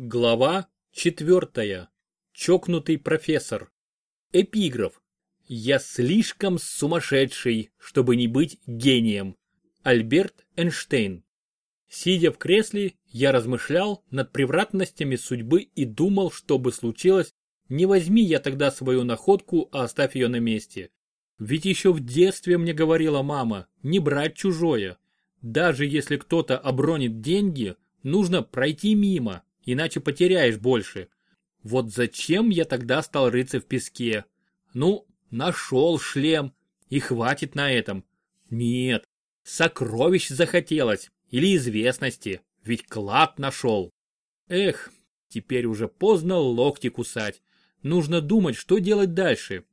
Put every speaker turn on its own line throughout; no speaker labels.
Глава четвертая. Чокнутый профессор. Эпиграф. Я слишком сумасшедший, чтобы не быть гением. Альберт Эйнштейн. Сидя в кресле, я размышлял над превратностями судьбы и думал, что бы случилось, не возьми я тогда свою находку, а оставь ее на месте. Ведь еще в детстве мне говорила мама, не брать чужое. Даже если кто-то обронит деньги, нужно пройти мимо, иначе потеряешь больше. Вот зачем я тогда стал рыться в песке? Ну, нашел шлем, и хватит на этом. Нет, сокровищ захотелось, или известности, ведь клад нашел. Эх, теперь уже поздно локти кусать. Нужно думать, что делать дальше.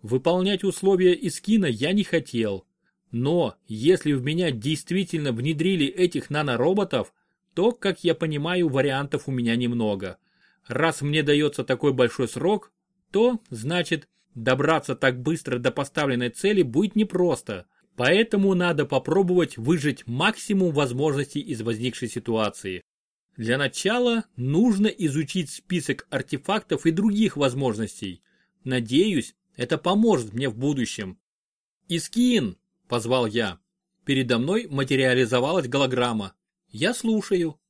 Выполнять условия из кино я не хотел. Но, если в меня действительно внедрили этих нанороботов, то, как я понимаю, вариантов у меня немного. Раз мне дается такой большой срок, то, значит, добраться так быстро до поставленной цели будет непросто. Поэтому надо попробовать выжать максимум возможностей из возникшей ситуации. Для начала нужно изучить список артефактов и других возможностей. Надеюсь, это поможет мне в будущем. «Искин!» – позвал я. Передо мной материализовалась голограмма. Я слушаю.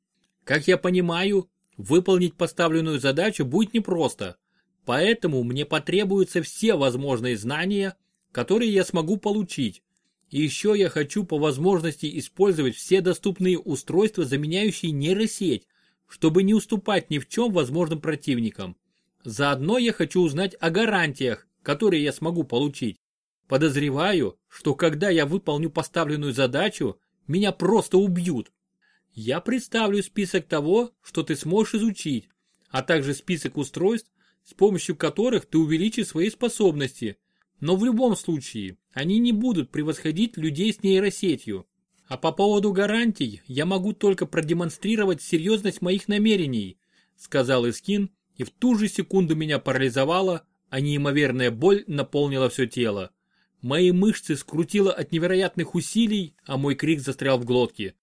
Как я понимаю, выполнить поставленную задачу будет непросто, поэтому мне потребуются все возможные знания, которые я смогу получить. И еще я хочу по возможности использовать все доступные устройства, заменяющие нейросеть, чтобы не уступать ни в чем возможным противникам. Заодно я хочу узнать о гарантиях, которые я смогу получить. Подозреваю, что когда я выполню поставленную задачу, меня просто убьют. Я представлю список того, что ты сможешь изучить, а также список устройств, с помощью которых ты увеличишь свои способности. Но в любом случае, они не будут превосходить людей с нейросетью. А по поводу гарантий, я могу только продемонстрировать серьезность моих намерений, сказал Искин, и в ту же секунду меня парализовало, а неимоверная боль наполнила все тело. Мои мышцы скрутило от невероятных усилий, а мой крик застрял в глотке.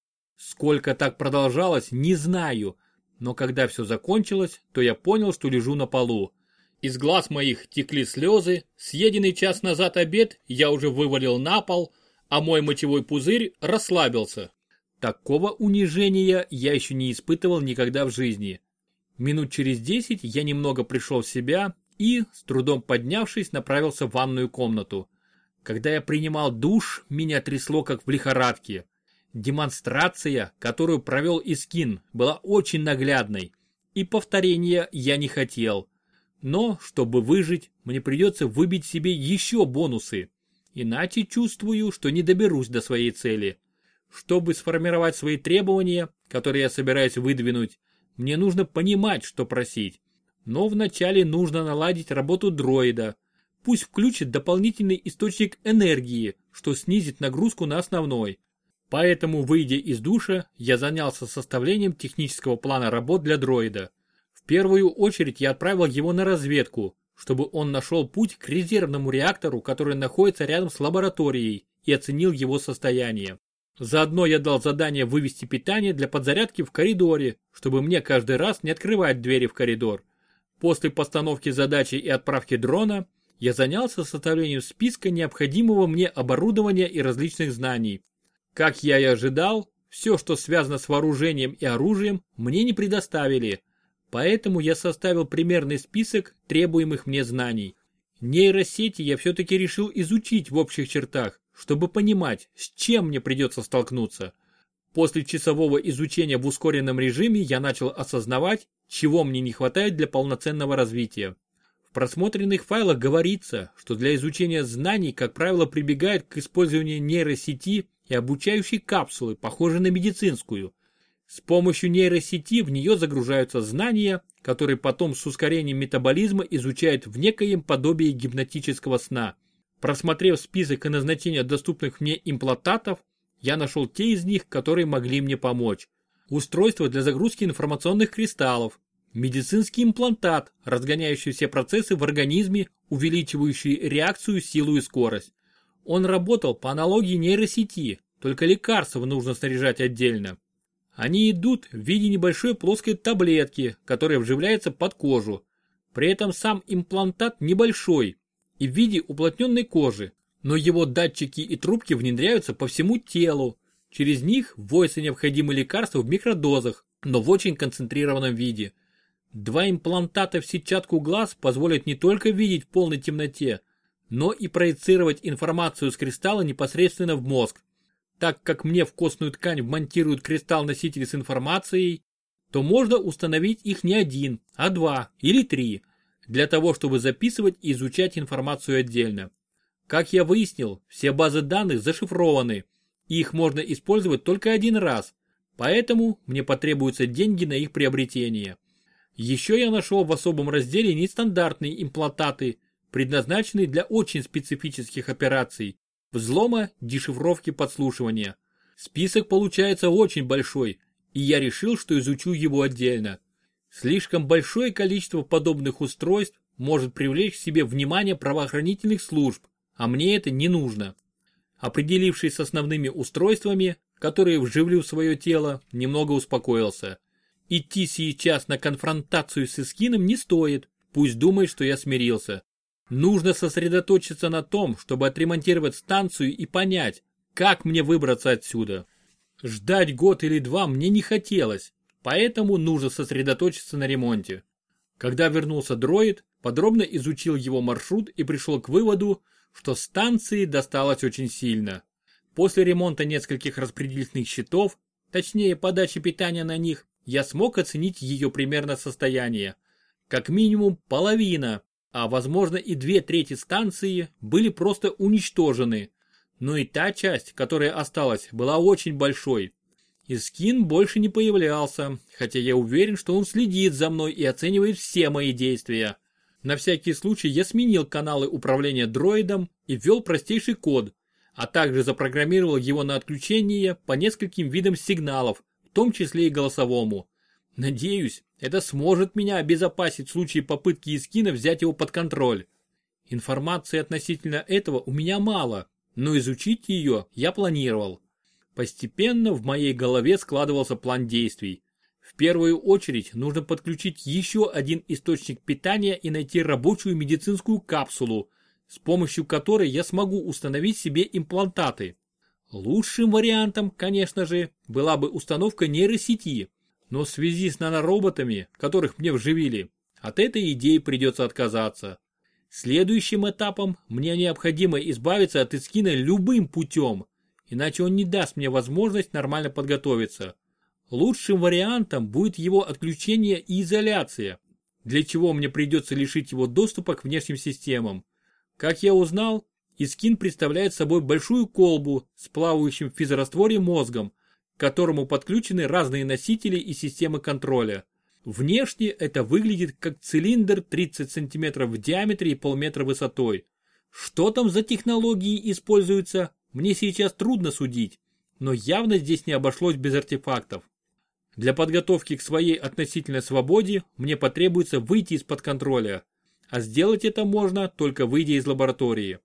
Сколько так продолжалось, не знаю, но когда все закончилось, то я понял, что лежу на полу. Из глаз моих текли слезы, съеденный час назад обед я уже вывалил на пол, а мой мочевой пузырь расслабился. Такого унижения я еще не испытывал никогда в жизни. Минут через десять я немного пришел в себя и, с трудом поднявшись, направился в ванную комнату. Когда я принимал душ, меня трясло как в лихорадке. Демонстрация, которую провел Искин, была очень наглядной, и повторения я не хотел. Но, чтобы выжить, мне придется выбить себе еще бонусы. Иначе чувствую, что не доберусь до своей цели. Чтобы сформировать свои требования, которые я собираюсь выдвинуть, мне нужно понимать, что просить. Но вначале нужно наладить работу дроида. Пусть включит дополнительный источник энергии, что снизит нагрузку на основной. Поэтому, выйдя из душа, я занялся составлением технического плана работ для дроида. В первую очередь я отправил его на разведку, чтобы он нашел путь к резервному реактору, который находится рядом с лабораторией, и оценил его состояние. Заодно я дал задание вывести питание для подзарядки в коридоре, чтобы мне каждый раз не открывать двери в коридор. После постановки задачи и отправки дрона, я занялся составлением списка необходимого мне оборудования и различных знаний. Как я и ожидал, все, что связано с вооружением и оружием, мне не предоставили. Поэтому я составил примерный список требуемых мне знаний. Нейросети я все-таки решил изучить в общих чертах, чтобы понимать, с чем мне придется столкнуться. После часового изучения в ускоренном режиме я начал осознавать, чего мне не хватает для полноценного развития. В просмотренных файлах говорится, что для изучения знаний, как правило, прибегают к использованию нейросети и обучающей капсулы, похожей на медицинскую. С помощью нейросети в нее загружаются знания, которые потом с ускорением метаболизма изучают в некоем подобии гипнотического сна. Просмотрев список и назначения доступных мне имплантатов, я нашел те из них, которые могли мне помочь. Устройство для загрузки информационных кристаллов, медицинский имплантат, разгоняющий все процессы в организме, увеличивающий реакцию, силу и скорость. Он работал по аналогии нейросети, только лекарства нужно снаряжать отдельно. Они идут в виде небольшой плоской таблетки, которая вживляется под кожу. При этом сам имплантат небольшой и в виде уплотненной кожи, но его датчики и трубки внедряются по всему телу. Через них вводятся необходимые лекарства в микродозах, но в очень концентрированном виде. Два имплантата в сетчатку глаз позволят не только видеть в полной темноте, но и проецировать информацию с кристалла непосредственно в мозг. Так как мне в костную ткань вмонтируют кристалл-носитель с информацией, то можно установить их не один, а два или три, для того, чтобы записывать и изучать информацию отдельно. Как я выяснил, все базы данных зашифрованы, и их можно использовать только один раз, поэтому мне потребуются деньги на их приобретение. Еще я нашел в особом разделе нестандартные имплантаты, предназначенные для очень специфических операций, взлома, дешифровки, подслушивания. Список получается очень большой, и я решил, что изучу его отдельно. Слишком большое количество подобных устройств может привлечь к себе внимание правоохранительных служб, а мне это не нужно. Определившись с основными устройствами, которые вживлю в свое тело, немного успокоился. Идти сейчас на конфронтацию с Искином не стоит, пусть думает, что я смирился. Нужно сосредоточиться на том, чтобы отремонтировать станцию и понять, как мне выбраться отсюда. Ждать год или два мне не хотелось, поэтому нужно сосредоточиться на ремонте. Когда вернулся дроид, подробно изучил его маршрут и пришел к выводу, что станции досталось очень сильно. После ремонта нескольких распределительных щитов, точнее подачи питания на них, я смог оценить ее примерно состояние. Как минимум половина, а возможно и две трети станции были просто уничтожены. Но и та часть, которая осталась, была очень большой. И скин больше не появлялся, хотя я уверен, что он следит за мной и оценивает все мои действия. На всякий случай я сменил каналы управления дроидом и ввел простейший код, а также запрограммировал его на отключение по нескольким видам сигналов, в том числе и голосовому. Надеюсь, это сможет меня обезопасить в случае попытки Искина взять его под контроль. Информации относительно этого у меня мало, но изучить ее я планировал. Постепенно в моей голове складывался план действий. В первую очередь нужно подключить еще один источник питания и найти рабочую медицинскую капсулу, с помощью которой я смогу установить себе имплантаты. Лучшим вариантом, конечно же, была бы установка нейросети, но в связи с нанороботами, которых мне вживили, от этой идеи придется отказаться. Следующим этапом мне необходимо избавиться от Искина любым путем, иначе он не даст мне возможность нормально подготовиться. Лучшим вариантом будет его отключение и изоляция, для чего мне придется лишить его доступа к внешним системам. Как я узнал, Искин представляет собой большую колбу с плавающим в физрастворе мозгом, к которому подключены разные носители и системы контроля. Внешне это выглядит как цилиндр 30 см в диаметре и полметра высотой. Что там за технологии используются, мне сейчас трудно судить, но явно здесь не обошлось без артефактов. Для подготовки к своей относительной свободе мне потребуется выйти из-под контроля, а сделать это можно только выйдя из лаборатории.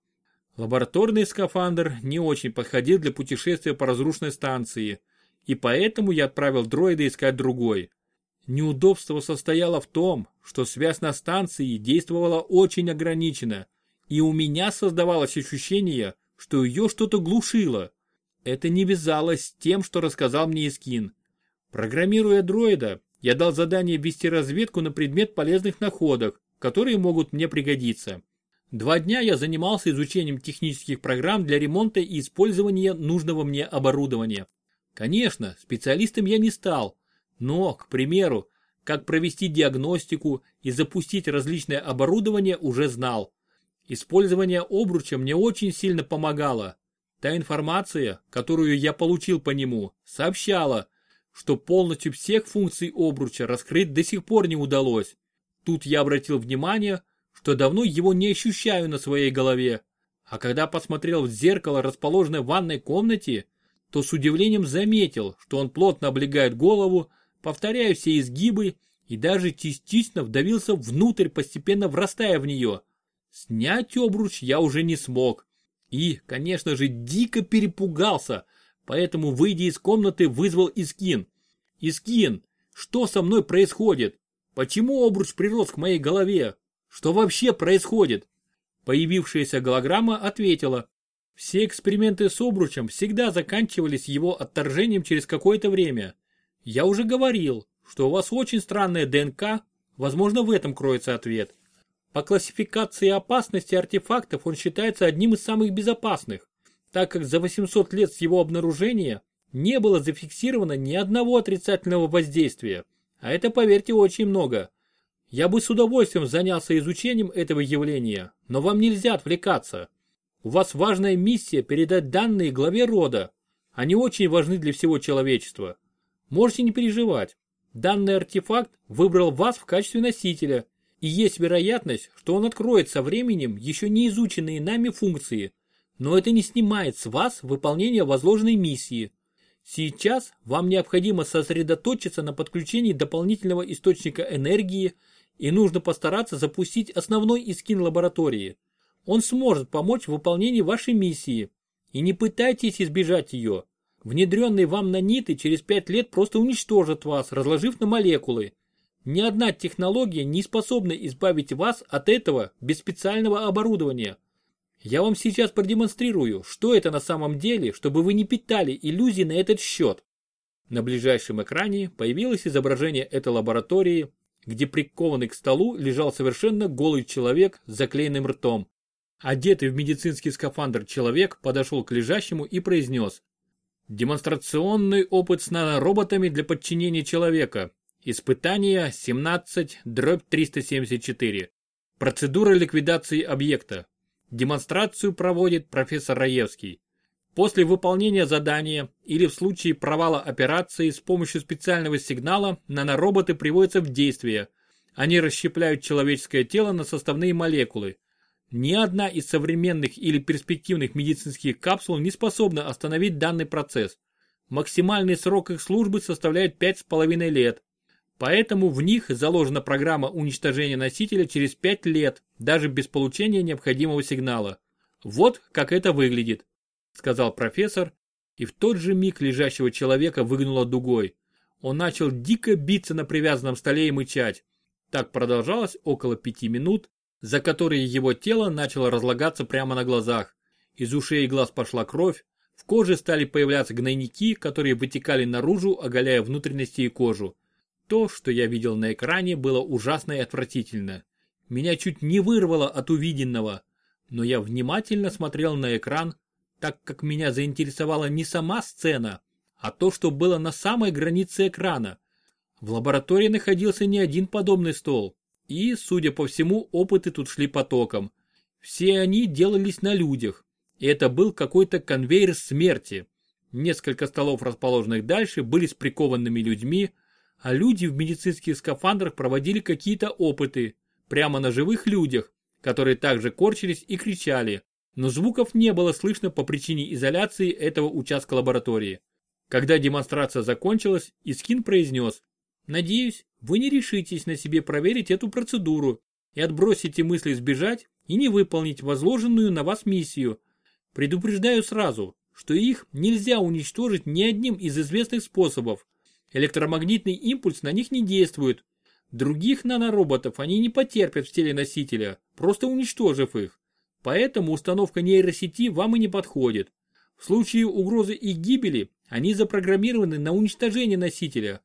Лабораторный скафандр не очень подходил для путешествия по разрушенной станции, и поэтому я отправил дроида искать другой. Неудобство состояло в том, что связь на станции действовала очень ограниченно, и у меня создавалось ощущение, что ее что-то глушило. Это не вязалось с тем, что рассказал мне Искин. Программируя дроида, я дал задание вести разведку на предмет полезных находок, которые могут мне пригодиться. Два дня я занимался изучением технических программ для ремонта и использования нужного мне оборудования. Конечно, специалистом я не стал, но, к примеру, как провести диагностику и запустить различное оборудование уже знал. Использование обруча мне очень сильно помогало. Та информация, которую я получил по нему, сообщала, что полностью всех функций обруча раскрыть до сих пор не удалось. Тут я обратил внимание, что давно его не ощущаю на своей голове. А когда посмотрел в зеркало, расположенное в ванной комнате, то с удивлением заметил, что он плотно облегает голову, повторяя все изгибы и даже частично вдавился внутрь, постепенно врастая в нее. Снять обруч я уже не смог. И, конечно же, дико перепугался – Поэтому, выйдя из комнаты, вызвал Искин. Искин, что со мной происходит? Почему обруч прирос к моей голове? Что вообще происходит? Появившаяся голограмма ответила. Все эксперименты с обручем всегда заканчивались его отторжением через какое-то время. Я уже говорил, что у вас очень странная ДНК, возможно в этом кроется ответ. По классификации опасности артефактов он считается одним из самых безопасных, так как за 800 лет с его обнаружения не было зафиксировано ни одного отрицательного воздействия, а это, поверьте, очень много. Я бы с удовольствием занялся изучением этого явления, но вам нельзя отвлекаться. У вас важная миссия передать данные главе рода. Они очень важны для всего человечества. Можете не переживать. Данный артефакт выбрал вас в качестве носителя, и есть вероятность, что он откроет со временем еще не изученные нами функции, но это не снимает с вас выполнение возложенной миссии. Сейчас вам необходимо сосредоточиться на подключении дополнительного источника энергии и нужно постараться запустить основной искин лаборатории. Он сможет помочь в выполнении вашей миссии. И не пытайтесь избежать ее. Внедренные вам наниты через 5 лет просто уничтожат вас, разложив на молекулы. Ни одна технология не способна избавить вас от этого без специального оборудования. Я вам сейчас продемонстрирую, что это на самом деле, чтобы вы не питали иллюзий на этот счет. На ближайшем экране появилось изображение этой лаборатории, где прикованный к столу лежал совершенно голый человек с заклеенным ртом. Одетый в медицинский скафандр человек подошел к лежащему и произнес. Демонстрационный опыт с нанороботами для подчинения человека. Испытание 17 дробь 374. Процедура ликвидации объекта. Демонстрацию проводит профессор Раевский. После выполнения задания или в случае провала операции с помощью специального сигнала нанороботы приводятся в действие. Они расщепляют человеческое тело на составные молекулы. Ни одна из современных или перспективных медицинских капсул не способна остановить данный процесс. Максимальный срок их службы составляет 5,5 лет. Поэтому в них заложена программа уничтожения носителя через 5 лет, даже без получения необходимого сигнала. Вот как это выглядит, сказал профессор, и в тот же миг лежащего человека выгнуло дугой. Он начал дико биться на привязанном столе и мычать. Так продолжалось около пяти минут, за которые его тело начало разлагаться прямо на глазах. Из ушей и глаз пошла кровь, в коже стали появляться гнойники, которые вытекали наружу, оголяя внутренности и кожу. То, что я видел на экране, было ужасно и отвратительно. Меня чуть не вырвало от увиденного, но я внимательно смотрел на экран, так как меня заинтересовала не сама сцена, а то, что было на самой границе экрана. В лаборатории находился не один подобный стол, и, судя по всему, опыты тут шли потоком. Все они делались на людях, и это был какой-то конвейер смерти. Несколько столов, расположенных дальше, были с прикованными людьми, а люди в медицинских скафандрах проводили какие-то опыты, прямо на живых людях, которые также корчились и кричали, но звуков не было слышно по причине изоляции этого участка лаборатории. Когда демонстрация закончилась, Искин произнес, «Надеюсь, вы не решитесь на себе проверить эту процедуру и отбросите мысли сбежать и не выполнить возложенную на вас миссию. Предупреждаю сразу, что их нельзя уничтожить ни одним из известных способов, Электромагнитный импульс на них не действует. Других нанороботов они не потерпят в теле носителя, просто уничтожив их. Поэтому установка нейросети вам и не подходит. В случае угрозы их гибели они запрограммированы на уничтожение носителя.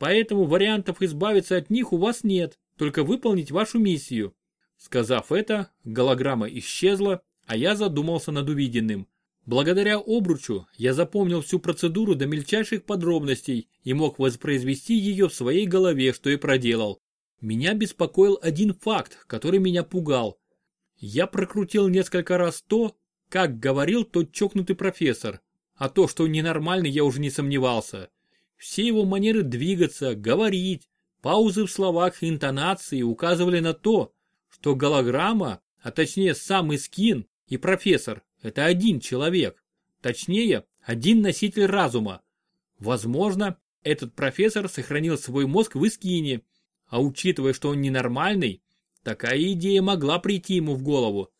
Поэтому вариантов избавиться от них у вас нет, только выполнить вашу миссию. Сказав это, голограмма исчезла, а я задумался над увиденным. Благодаря обручу я запомнил всю процедуру до мельчайших подробностей и мог воспроизвести ее в своей голове, что и проделал. Меня беспокоил один факт, который меня пугал. Я прокрутил несколько раз то, как говорил тот чокнутый профессор, а то, что ненормальный, я уже не сомневался. Все его манеры двигаться, говорить, паузы в словах и интонации указывали на то, что голограмма, а точнее сам Искин и профессор, это один человек. Точнее, один носитель разума. Возможно, этот профессор сохранил свой мозг в Искине, а учитывая, что он ненормальный, такая идея могла прийти ему в голову.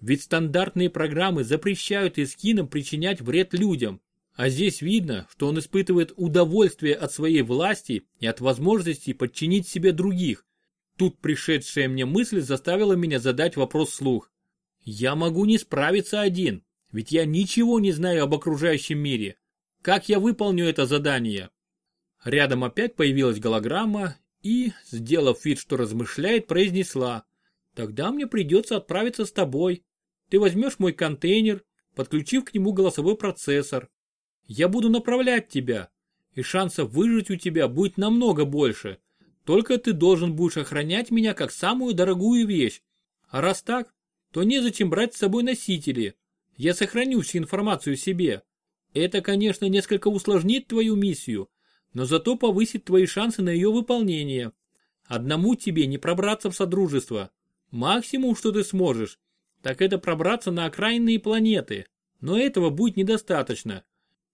Ведь стандартные программы запрещают Искинам причинять вред людям, А здесь видно, что он испытывает удовольствие от своей власти и от возможности подчинить себе других. Тут пришедшая мне мысль заставила меня задать вопрос вслух. Я могу не справиться один, ведь я ничего не знаю об окружающем мире. Как я выполню это задание? Рядом опять появилась голограмма и, сделав вид, что размышляет, произнесла. Тогда мне придется отправиться с тобой. Ты возьмешь мой контейнер, подключив к нему голосовой процессор. Я буду направлять тебя, и шансов выжить у тебя будет намного больше. Только ты должен будешь охранять меня как самую дорогую вещь. А раз так, то незачем брать с собой носители. Я сохраню всю информацию себе. Это, конечно, несколько усложнит твою миссию, но зато повысит твои шансы на ее выполнение. Одному тебе не пробраться в Содружество. Максимум, что ты сможешь, так это пробраться на окраинные планеты. Но этого будет недостаточно.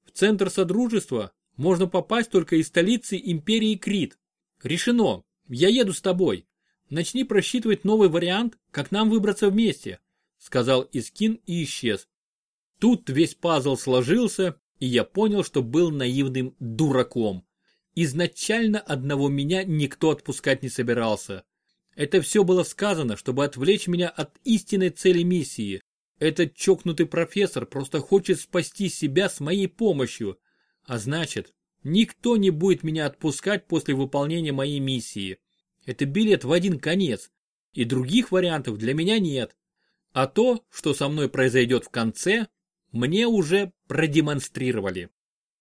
В центр Содружества можно попасть только из столицы Империи Крит. Решено. Я еду с тобой. Начни просчитывать новый вариант, как нам выбраться вместе, сказал Искин и исчез. Тут весь пазл сложился, и я понял, что был наивным дураком. Изначально одного меня никто отпускать не собирался. Это все было сказано, чтобы отвлечь меня от истинной цели миссии. Этот чокнутый профессор просто хочет спасти себя с моей помощью. А значит, никто не будет меня отпускать после выполнения моей миссии. Это билет в один конец. И других вариантов для меня нет. А то, что со мной произойдет в конце, мне уже продемонстрировали.